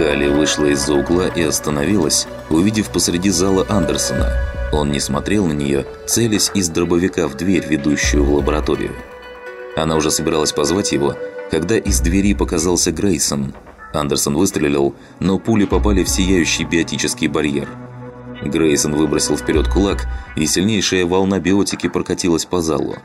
Кали вышла из-за угла и остановилась, увидев посреди зала Андерсона. Он не смотрел на нее, целясь из дробовика в дверь, ведущую в лабораторию. Она уже собиралась позвать его, когда из двери показался Грейсон. Андерсон выстрелил, но пули попали в сияющий биотический барьер. Грейсон выбросил вперед кулак, и сильнейшая волна биотики прокатилась по залу.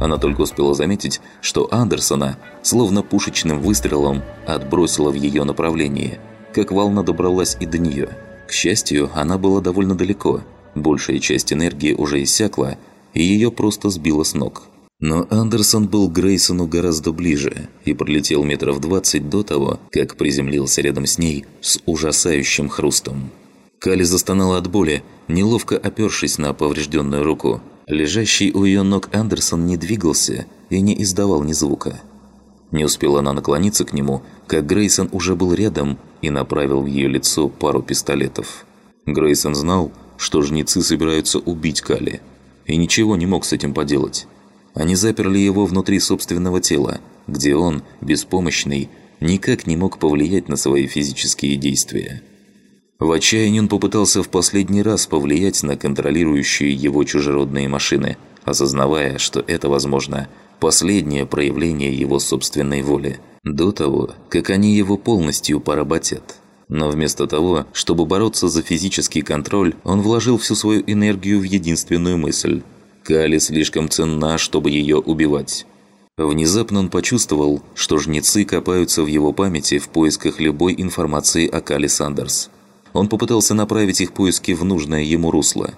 Она только успела заметить, что Андерсона, словно пушечным выстрелом, отбросила в ее направлении, как волна добралась и до нее. К счастью, она была довольно далеко, большая часть энергии уже иссякла, и ее просто сбило с ног. Но Андерсон был Грейсону гораздо ближе и пролетел метров двадцать до того, как приземлился рядом с ней с ужасающим хрустом. Кали застонала от боли, неловко опершись на поврежденную руку. Лежащий у ее ног Андерсон не двигался и не издавал ни звука. Не успела она наклониться к нему, как Грейсон уже был рядом и направил в ее лицо пару пистолетов. Грейсон знал, что жнецы собираются убить Кали, и ничего не мог с этим поделать. Они заперли его внутри собственного тела, где он, беспомощный, никак не мог повлиять на свои физические действия. В отчаянии он попытался в последний раз повлиять на контролирующие его чужеродные машины, осознавая, что это, возможно, последнее проявление его собственной воли, до того, как они его полностью поработят. Но вместо того, чтобы бороться за физический контроль, он вложил всю свою энергию в единственную мысль – Кали слишком ценна, чтобы ее убивать. Внезапно он почувствовал, что жнецы копаются в его памяти в поисках любой информации о Кали Сандерс. Он попытался направить их поиски в нужное ему русло.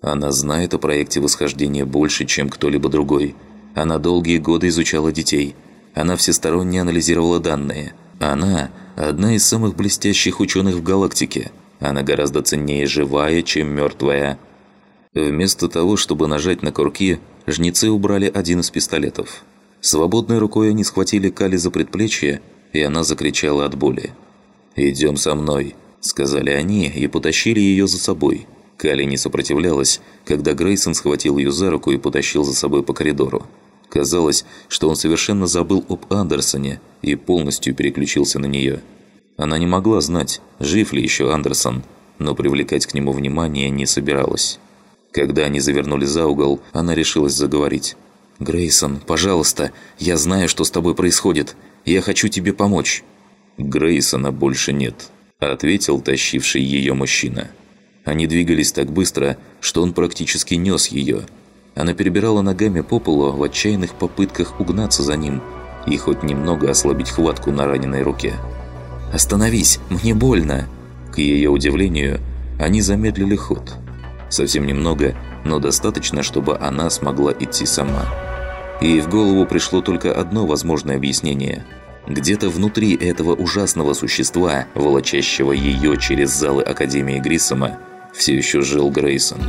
Она знает о проекте восхождения больше, чем кто-либо другой. Она долгие годы изучала детей. Она всесторонне анализировала данные. Она – одна из самых блестящих ученых в галактике. Она гораздо ценнее живая, чем мертвая. Вместо того, чтобы нажать на курки, жнецы убрали один из пистолетов. Свободной рукой они схватили Кали за предплечье, и она закричала от боли. «Идем со мной», сказали они и потащили ее за собой. Кали не сопротивлялась, когда Грейсон схватил ее за руку и потащил за собой по коридору. Казалось, что он совершенно забыл об Андерсоне и полностью переключился на нее. Она не могла знать, жив ли еще Андерсон, но привлекать к нему внимание не собиралась. Когда они завернули за угол, она решилась заговорить. «Грейсон, пожалуйста, я знаю, что с тобой происходит. Я хочу тебе помочь». Грейсона больше нет. – ответил тащивший ее мужчина. Они двигались так быстро, что он практически нес ее. Она перебирала ногами по полу в отчаянных попытках угнаться за ним и хоть немного ослабить хватку на раненой руке. «Остановись! Мне больно!» К ее удивлению, они замедлили ход. Совсем немного, но достаточно, чтобы она смогла идти сама. И в голову пришло только одно возможное объяснение – где-то внутри этого ужасного существа, волочащего ее через залы Академии Гриссома, все еще жил Грейсон.